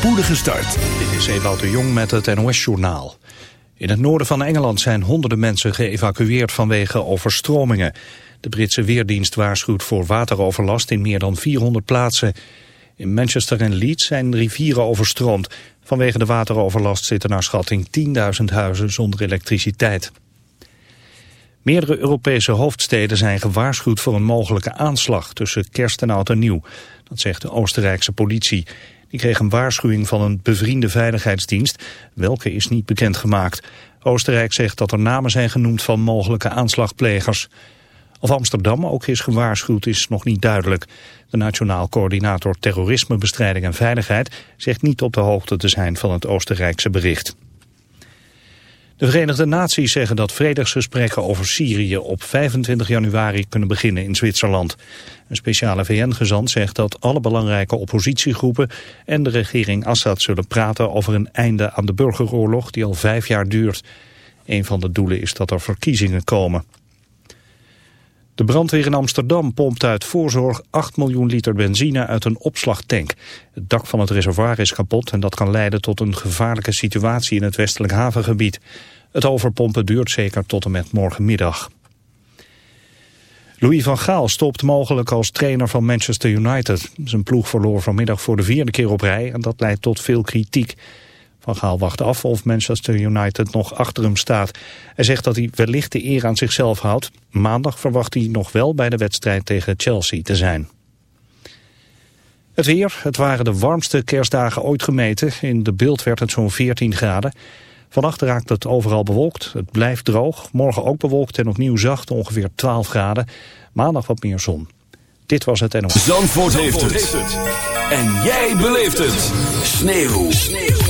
spoedige start. Dit is Ewout de Jong met het NOS-journaal. In het noorden van Engeland zijn honderden mensen geëvacueerd vanwege overstromingen. De Britse Weerdienst waarschuwt voor wateroverlast in meer dan 400 plaatsen. In Manchester en Leeds zijn rivieren overstroomd. Vanwege de wateroverlast zitten naar schatting 10.000 huizen zonder elektriciteit. Meerdere Europese hoofdsteden zijn gewaarschuwd voor een mogelijke aanslag tussen kerst en oud en nieuw. Dat zegt de Oostenrijkse politie. Die kreeg een waarschuwing van een bevriende veiligheidsdienst. Welke is niet bekendgemaakt. Oostenrijk zegt dat er namen zijn genoemd van mogelijke aanslagplegers. Of Amsterdam ook is gewaarschuwd is nog niet duidelijk. De Nationaal Coördinator Terrorismebestrijding en Veiligheid zegt niet op de hoogte te zijn van het Oostenrijkse bericht. De Verenigde Naties zeggen dat vredesgesprekken over Syrië op 25 januari kunnen beginnen in Zwitserland. Een speciale VN-gezant zegt dat alle belangrijke oppositiegroepen en de regering Assad zullen praten over een einde aan de burgeroorlog die al vijf jaar duurt. Een van de doelen is dat er verkiezingen komen. De brandweer in Amsterdam pompt uit voorzorg 8 miljoen liter benzine uit een opslagtank. Het dak van het reservoir is kapot en dat kan leiden tot een gevaarlijke situatie in het westelijk havengebied. Het overpompen duurt zeker tot en met morgenmiddag. Louis van Gaal stopt mogelijk als trainer van Manchester United. Zijn ploeg verloor vanmiddag voor de vierde keer op rij en dat leidt tot veel kritiek. Van Gaal wacht af of Manchester United nog achter hem staat. Hij zegt dat hij wellicht de eer aan zichzelf houdt. Maandag verwacht hij nog wel bij de wedstrijd tegen Chelsea te zijn. Het weer, het waren de warmste kerstdagen ooit gemeten. In de beeld werd het zo'n 14 graden. Vannacht raakt het overal bewolkt. Het blijft droog. Morgen ook bewolkt en opnieuw zacht, ongeveer 12 graden. Maandag wat meer zon. Dit was het NOS. Zandvoort, Zandvoort heeft, het. En jij beleeft het. Sneeuw. Sneeuw.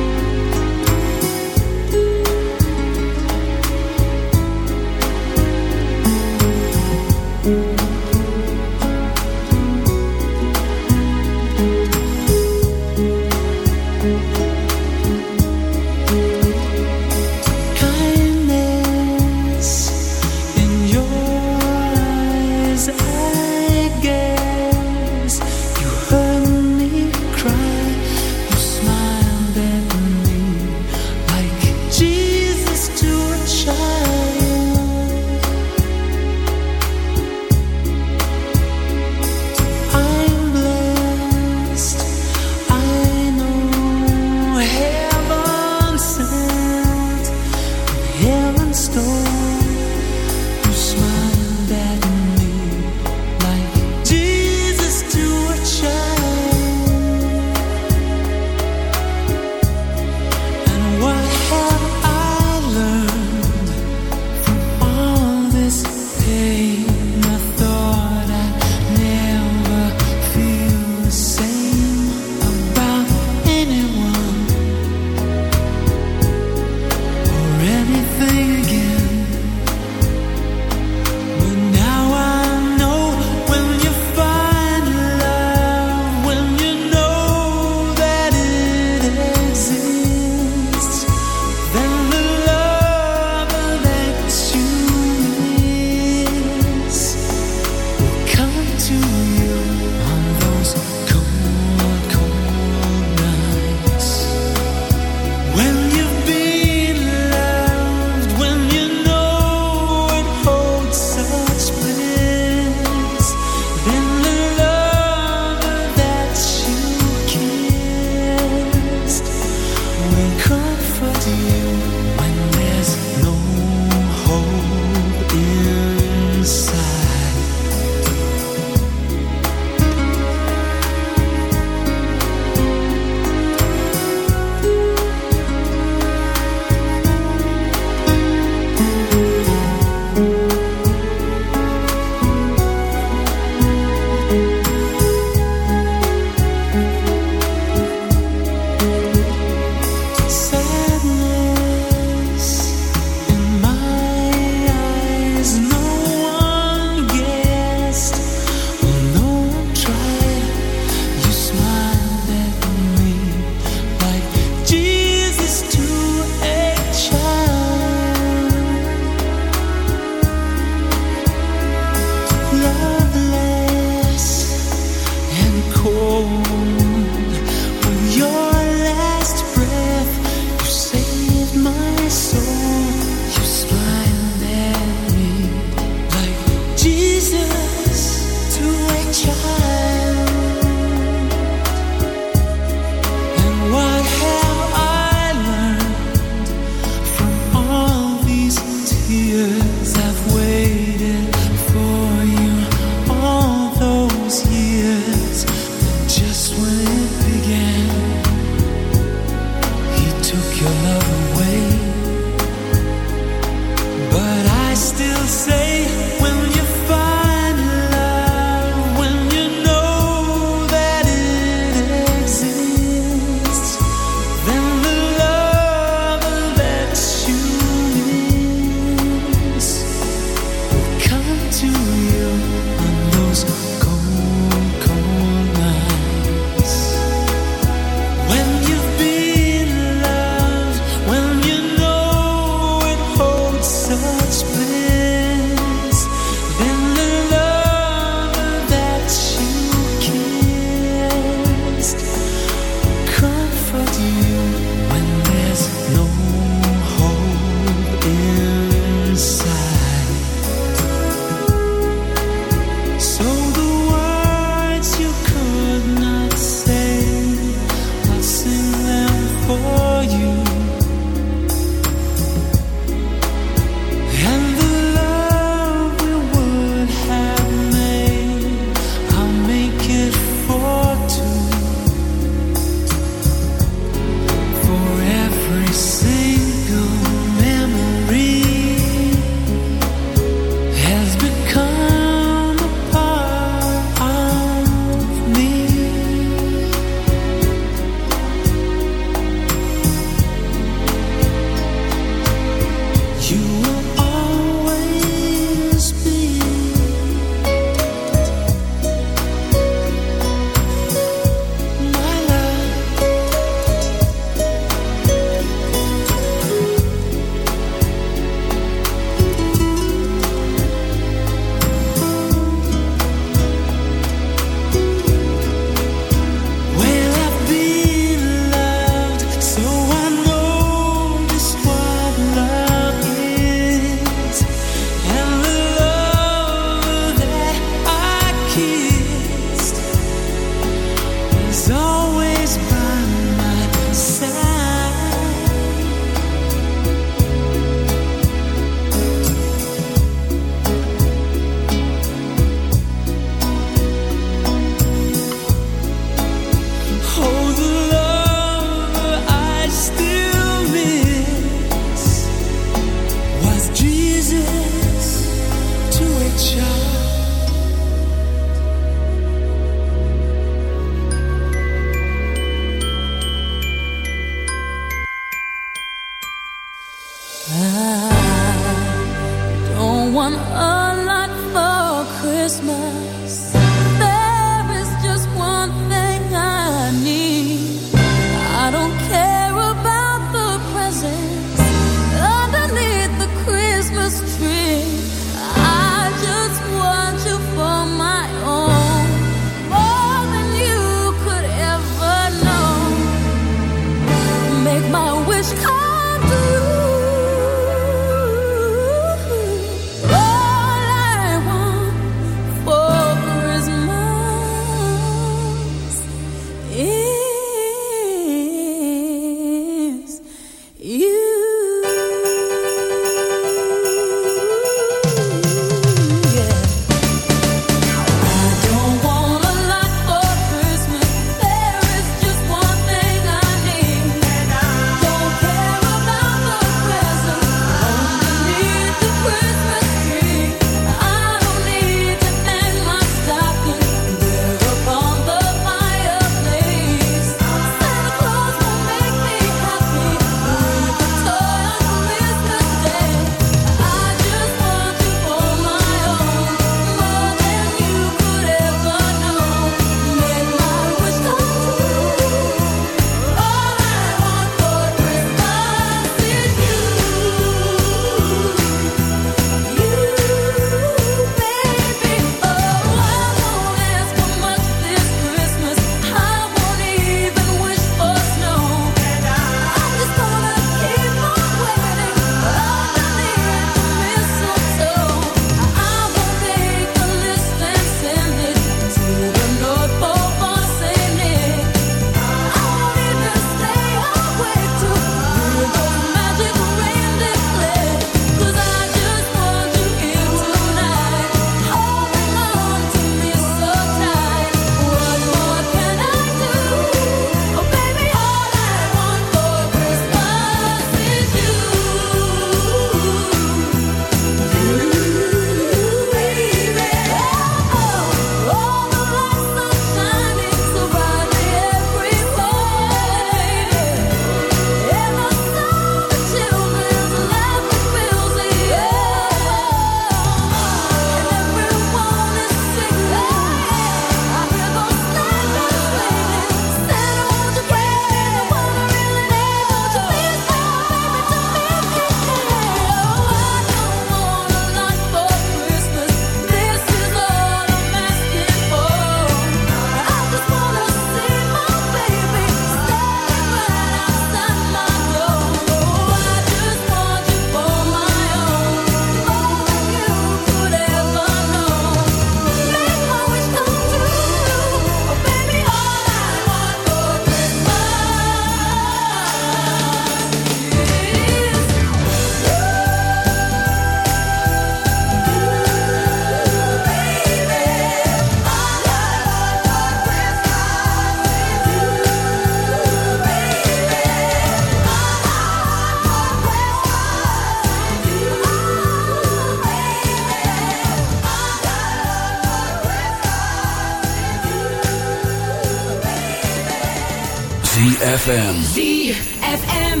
ZFM. ZFM.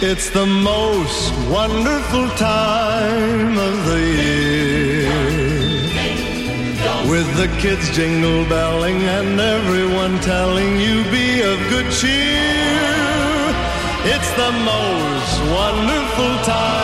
It's the most wonderful time of the year. With the kids jingle belling and everyone telling you be of good cheer. It's the most wonderful time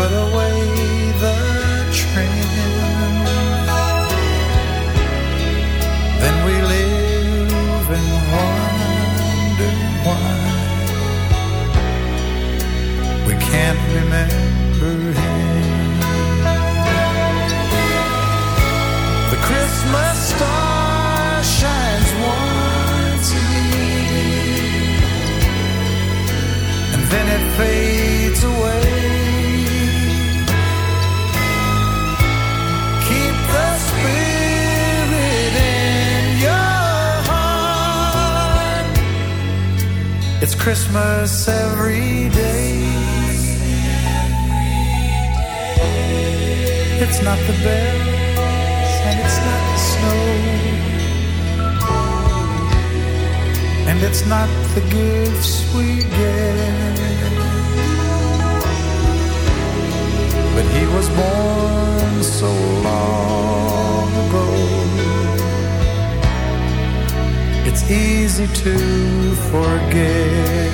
put away the trim. Then we live and wonder why we can't remember Christmas every day. It's not the bells and it's not the snow. And it's not the gifts we get. It's easy to forget.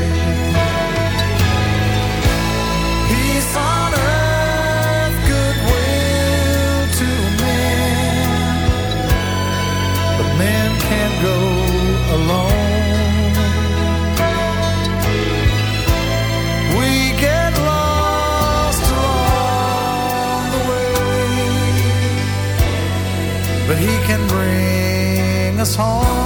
Peace on earth, to men. But can't go alone. We get lost along the way. But he can bring us home.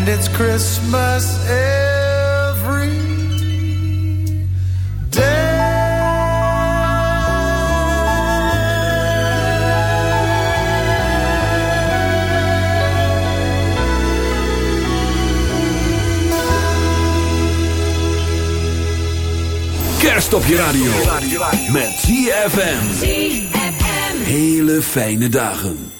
and it's Christmas every day. Kerst op je radio, met ZFM. Hele fijne dagen.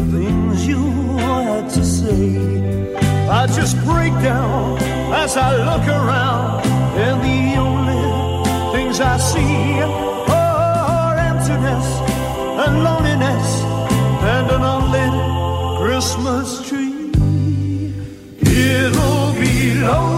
the things you had to say. I just break down as I look around, and the only things I see are emptiness and loneliness and an unlit Christmas tree. It'll be lonely.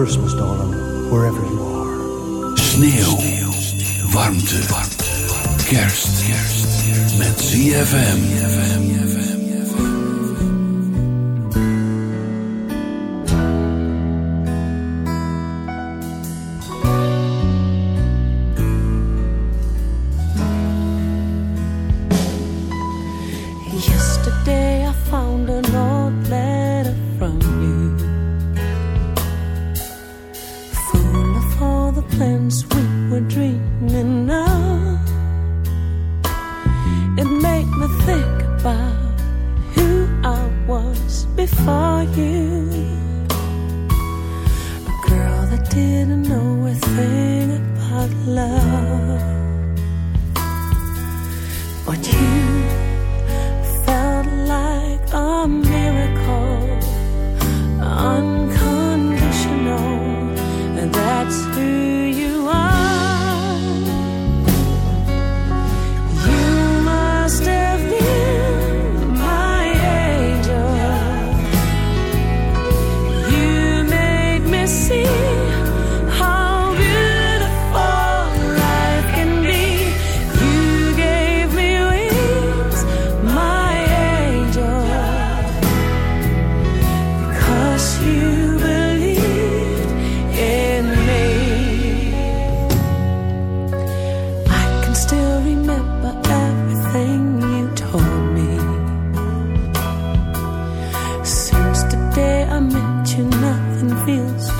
Christmas, darling, wherever you are. Sneeuw, warmte, kerst, met ZFM.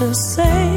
the same.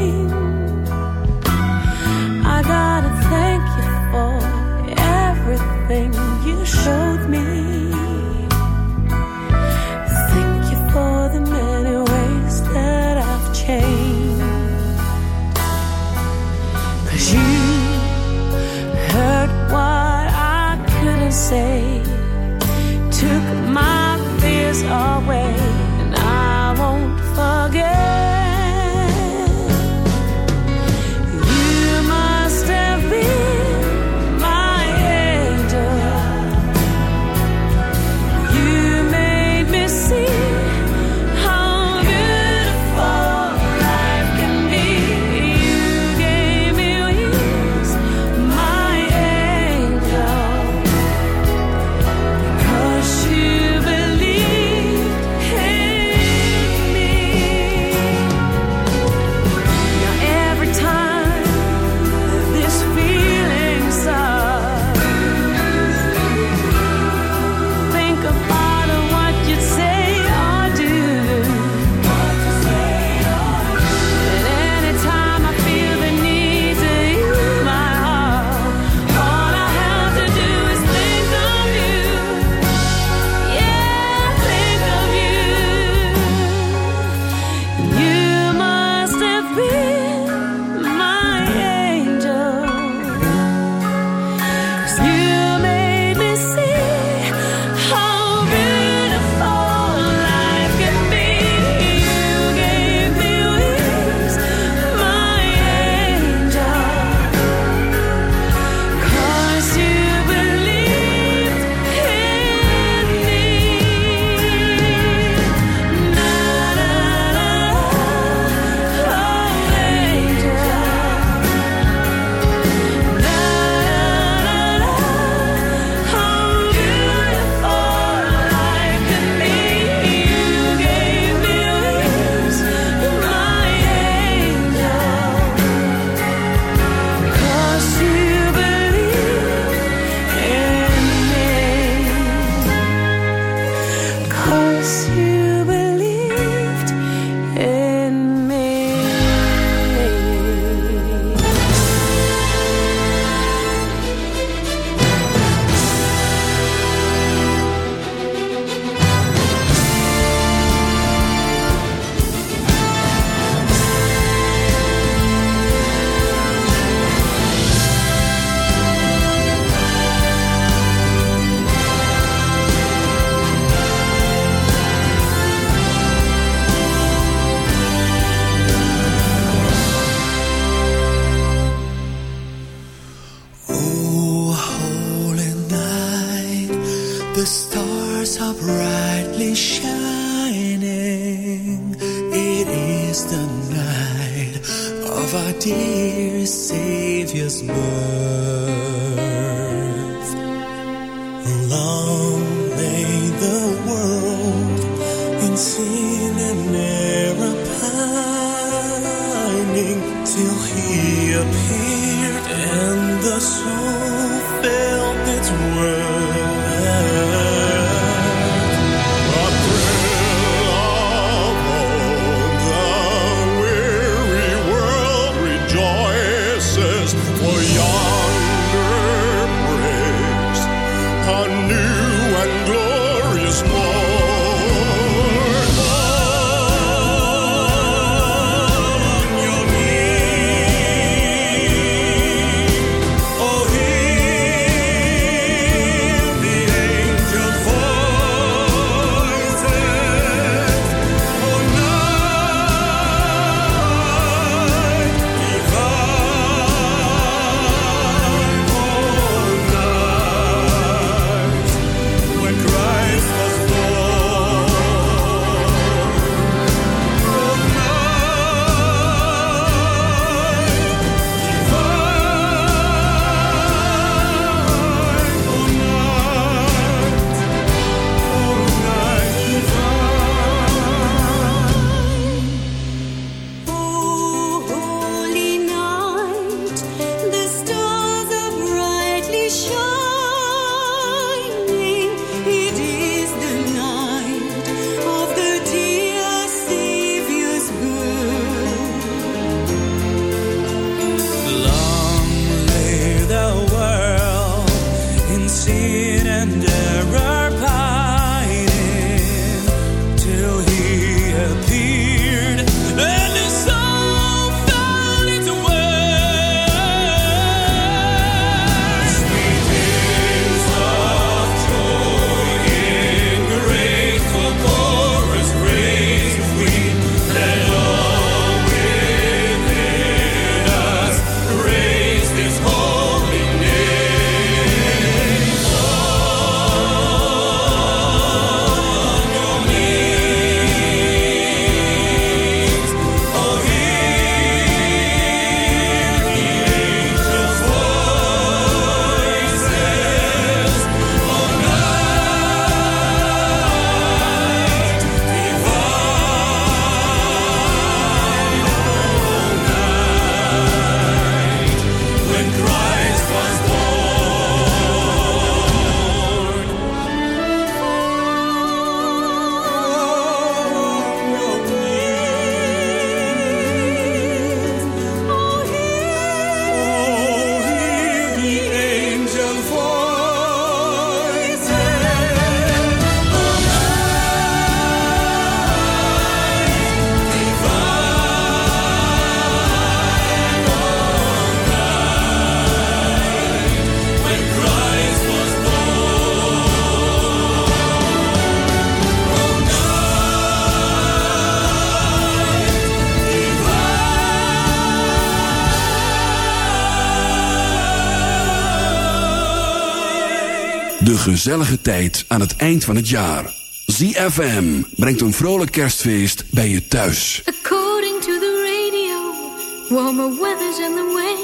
gezellige tijd aan het eind van het jaar. ZFM brengt een vrolijk kerstfeest bij je thuis. According to the radio, warmer weather's in the way.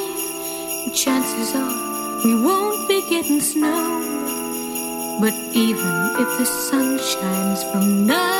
Chances are we won't be getting snow. But even if the sun shines from now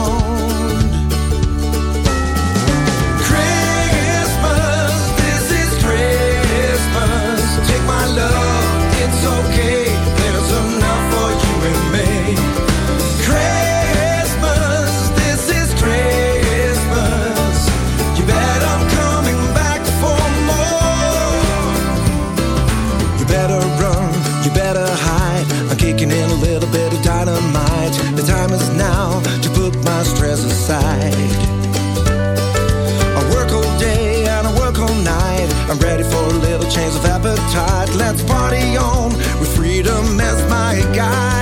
tight, let's party on with freedom as my guide.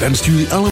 Wenst jullie alle...